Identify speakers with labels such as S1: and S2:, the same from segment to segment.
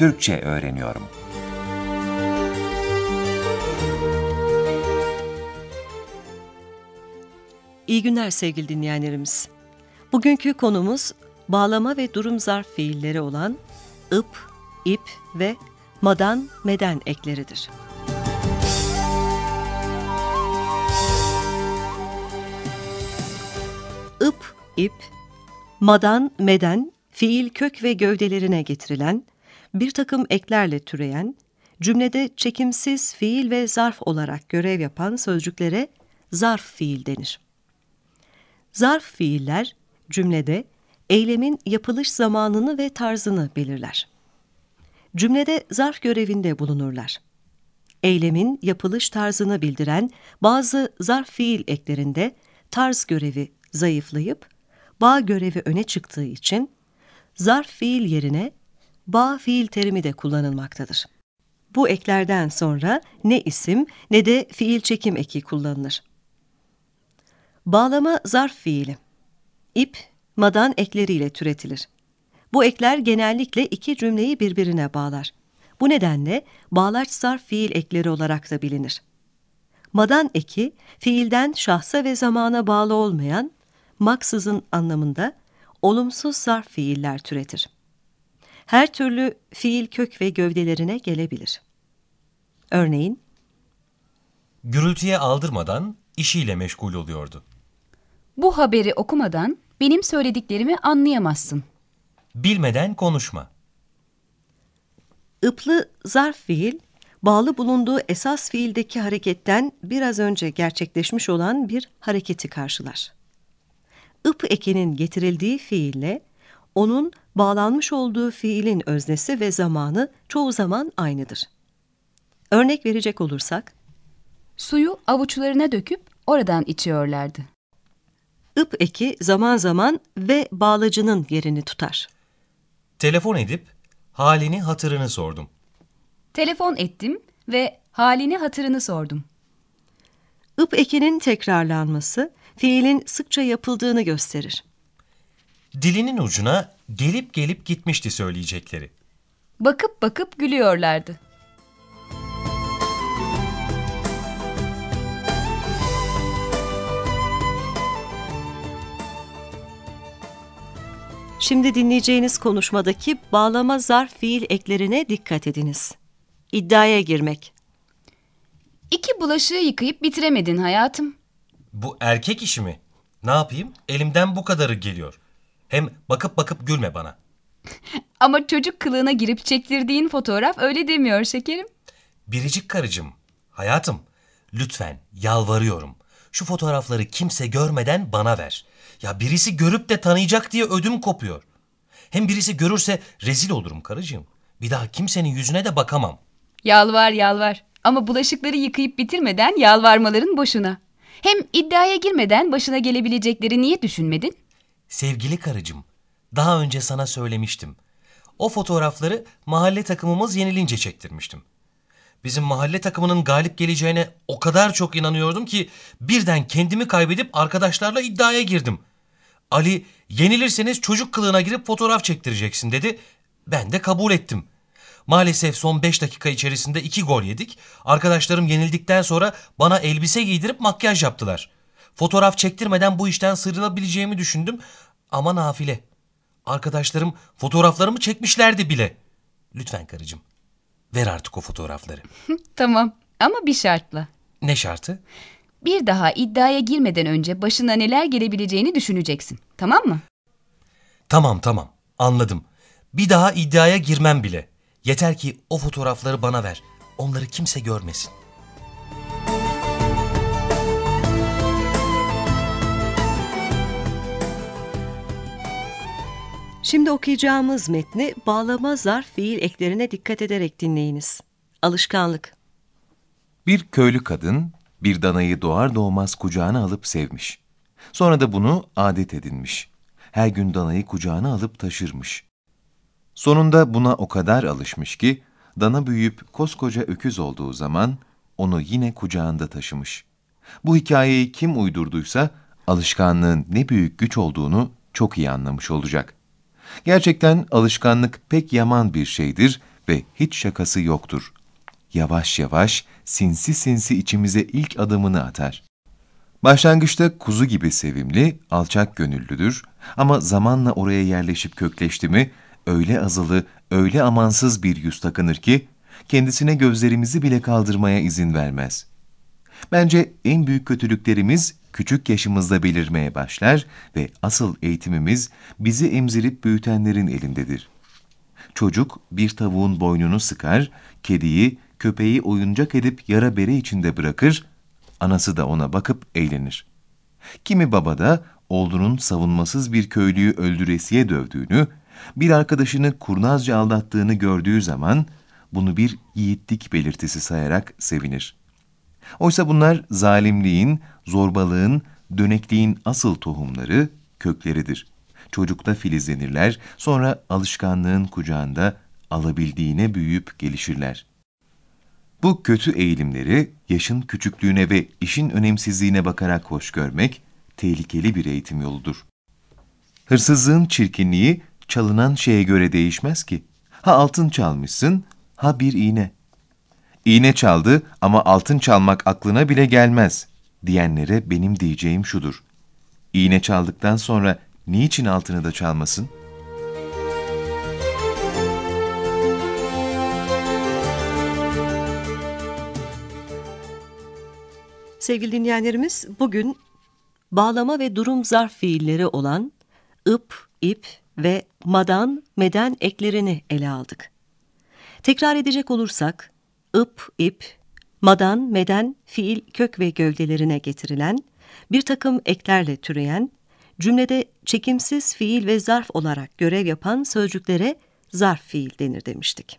S1: Türkçe öğreniyorum.
S2: İyi günler sevgili dinleyenlerimiz. Bugünkü konumuz bağlama ve durum zarf fiilleri olan ıp, ip ve madan, meden ekleridir. ip, madan, meden, fiil kök ve gövdelerine getirilen, bir takım eklerle türeyen, cümlede çekimsiz fiil ve zarf olarak görev yapan sözcüklere zarf fiil denir. Zarf fiiller cümlede eylemin yapılış zamanını ve tarzını belirler. Cümlede zarf görevinde bulunurlar. Eylemin yapılış tarzını bildiren bazı zarf fiil eklerinde tarz görevi zayıflayıp bağ görevi öne çıktığı için zarf fiil yerine bağ fiil terimi de kullanılmaktadır. Bu eklerden sonra ne isim ne de fiil çekim eki kullanılır. Bağlama zarf fiili. İp, madan ekleriyle türetilir. Bu ekler genellikle iki cümleyi birbirine bağlar. Bu nedenle bağlaç zarf fiil ekleri olarak da bilinir. Madan eki, fiilden şahsa ve zamana bağlı olmayan, maksızın anlamında olumsuz zarf fiiller türetir. Her türlü fiil kök ve gövdelerine gelebilir. Örneğin,
S3: Gürültüye aldırmadan işiyle meşgul oluyordu.
S4: Bu haberi okumadan benim söylediklerimi anlayamazsın.
S3: Bilmeden konuşma.
S2: ıplı zarf fiil, bağlı bulunduğu esas fiildeki hareketten biraz önce gerçekleşmiş olan bir hareketi karşılar. ıp ekinin getirildiği fiille, onun bağlanmış olduğu fiilin öznesi ve zamanı çoğu zaman aynıdır. Örnek verecek olursak,
S4: Suyu avuçlarına döküp oradan içiyorlardı.
S2: ıp eki zaman zaman ve bağlacının yerini tutar.
S3: Telefon edip halini hatırını sordum.
S4: Telefon ettim ve halini hatırını sordum.
S2: ıp ekinin tekrarlanması, fiilin sıkça yapıldığını gösterir.
S3: Dilinin ucuna gelip gelip gitmişti söyleyecekleri.
S4: Bakıp bakıp gülüyorlardı.
S2: Şimdi dinleyeceğiniz konuşmadaki bağlama zarf fiil eklerine dikkat ediniz. İddiaya girmek.
S4: İki bulaşığı yıkayıp bitiremedin hayatım.
S3: Bu erkek işi mi? Ne yapayım? Elimden bu kadarı geliyor. Hem bakıp bakıp gülme bana.
S4: Ama çocuk kılığına girip çektirdiğin fotoğraf öyle demiyor şekerim.
S3: Biricik karıcığım, hayatım, lütfen yalvarıyorum. Şu fotoğrafları kimse görmeden bana ver. Ya birisi görüp de tanıyacak diye ödüm kopuyor. Hem birisi görürse rezil olurum karıcığım. Bir daha kimsenin yüzüne de bakamam.
S4: Yalvar yalvar. Ama bulaşıkları yıkayıp bitirmeden yalvarmaların boşuna. Hem iddiaya girmeden başına gelebilecekleri niye düşünmedin?
S3: Sevgili karıcığım, daha önce sana söylemiştim. O fotoğrafları mahalle takımımız yenilince çektirmiştim. Bizim mahalle takımının galip geleceğine o kadar çok inanıyordum ki birden kendimi kaybedip arkadaşlarla iddiaya girdim. Ali yenilirseniz çocuk kılığına girip fotoğraf çektireceksin dedi. Ben de kabul ettim. Maalesef son 5 dakika içerisinde 2 gol yedik. Arkadaşlarım yenildikten sonra bana elbise giydirip makyaj yaptılar. Fotoğraf çektirmeden bu işten sıyrılabileceğimi düşündüm ama nafile. Arkadaşlarım fotoğraflarımı çekmişlerdi bile. Lütfen karıcığım ver artık o fotoğrafları.
S4: Tamam ama bir şartla.
S3: Ne şartı?
S4: Bir daha iddiaya girmeden önce başına neler gelebileceğini düşüneceksin. Tamam mı?
S3: Tamam tamam anladım. Bir daha iddiaya girmem bile. Yeter ki o fotoğrafları bana ver. Onları kimse görmesin.
S2: Şimdi okuyacağımız metni bağlama zarf fiil eklerine dikkat ederek dinleyiniz. Alışkanlık.
S5: Bir köylü kadın bir danayı doğar doğmaz kucağına alıp sevmiş. Sonra da bunu adet edinmiş. Her gün danayı kucağına alıp taşırmış. Sonunda buna o kadar alışmış ki dana büyüyüp koskoca öküz olduğu zaman onu yine kucağında taşımış. Bu hikayeyi kim uydurduysa alışkanlığın ne büyük güç olduğunu çok iyi anlamış olacak. Gerçekten alışkanlık pek yaman bir şeydir ve hiç şakası yoktur. Yavaş yavaş, sinsi sinsi içimize ilk adımını atar. Başlangıçta kuzu gibi sevimli, alçak gönüllüdür ama zamanla oraya yerleşip kökleşti mi, öyle azılı, öyle amansız bir yüz takınır ki, kendisine gözlerimizi bile kaldırmaya izin vermez. Bence en büyük kötülüklerimiz küçük yaşımızda belirmeye başlar ve asıl eğitimimiz bizi emzirip büyütenlerin elindedir. Çocuk bir tavuğun boynunu sıkar, kediyi, köpeği oyuncak edip yara bere içinde bırakır, anası da ona bakıp eğlenir. Kimi baba da oğlunun savunmasız bir köylüyü öldüresiye dövdüğünü, bir arkadaşını kurnazca aldattığını gördüğü zaman bunu bir yiğitlik belirtisi sayarak sevinir. Oysa bunlar zalimliğin, zorbalığın, dönekliğin asıl tohumları, kökleridir. Çocukta filizlenirler, sonra alışkanlığın kucağında alabildiğine büyüyüp gelişirler. Bu kötü eğilimleri yaşın küçüklüğüne ve işin önemsizliğine bakarak hoş görmek, tehlikeli bir eğitim yoludur. Hırsızlığın çirkinliği çalınan şeye göre değişmez ki. Ha altın çalmışsın, ha bir iğne. İğne çaldı ama altın çalmak aklına bile gelmez diyenlere benim diyeceğim şudur. İğne çaldıktan sonra niçin altını da çalmasın?
S2: Sevgili dinleyenlerimiz bugün bağlama ve durum zarf fiilleri olan ıp, ip ve madan, meden eklerini ele aldık. Tekrar edecek olursak ıp, ip, madan, meden, fiil kök ve gövdelerine getirilen, bir takım eklerle türeyen, cümlede çekimsiz fiil ve zarf olarak görev yapan sözcüklere zarf fiil denir demiştik.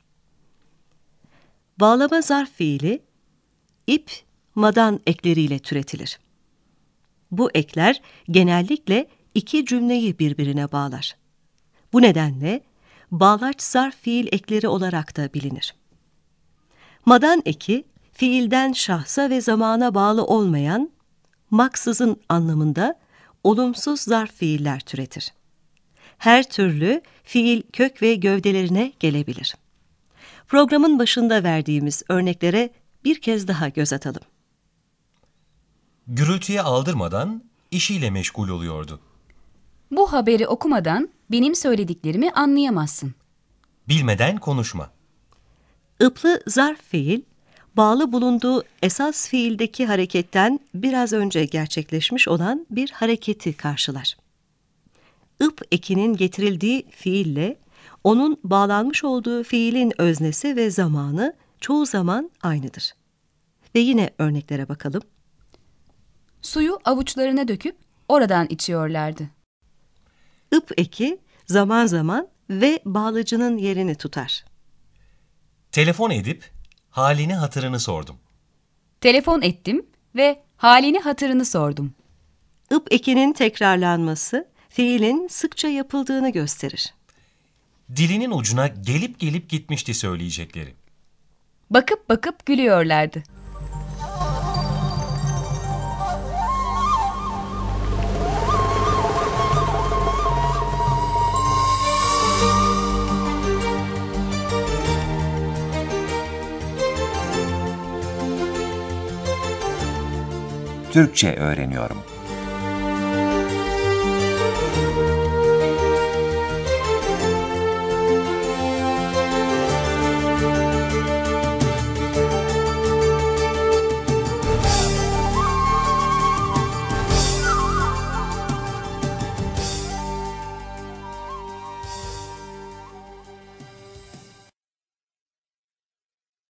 S2: Bağlama zarf fiili, ip, madan ekleriyle türetilir. Bu ekler genellikle iki cümleyi birbirine bağlar. Bu nedenle bağlaç zarf fiil ekleri olarak da bilinir. Madan eki, fiilden şahsa ve zamana bağlı olmayan, maksızın anlamında olumsuz zarf fiiller türetir. Her türlü fiil kök ve gövdelerine gelebilir. Programın başında verdiğimiz örneklere bir kez daha göz atalım.
S3: Gürültüye aldırmadan işiyle meşgul oluyordu.
S4: Bu haberi okumadan benim söylediklerimi anlayamazsın.
S3: Bilmeden konuşma.
S2: Iplı zarf fiil, bağlı bulunduğu esas fiildeki hareketten biraz önce gerçekleşmiş olan bir hareketi karşılar. Ip ekinin getirildiği fiille, onun bağlanmış olduğu fiilin öznesi ve zamanı çoğu zaman aynıdır. Ve yine örneklere bakalım.
S4: Suyu avuçlarına döküp oradan içiyorlardı.
S2: Ip eki zaman zaman ve bağlacının yerini tutar.
S3: Telefon edip halini hatırını sordum.
S4: Telefon ettim ve halini hatırını sordum.
S2: Ip ekinin tekrarlanması fiilin sıkça yapıldığını gösterir.
S3: Dilinin ucuna gelip gelip gitmişti söyleyecekleri.
S4: Bakıp bakıp gülüyorlardı.
S1: Türkçe öğreniyorum.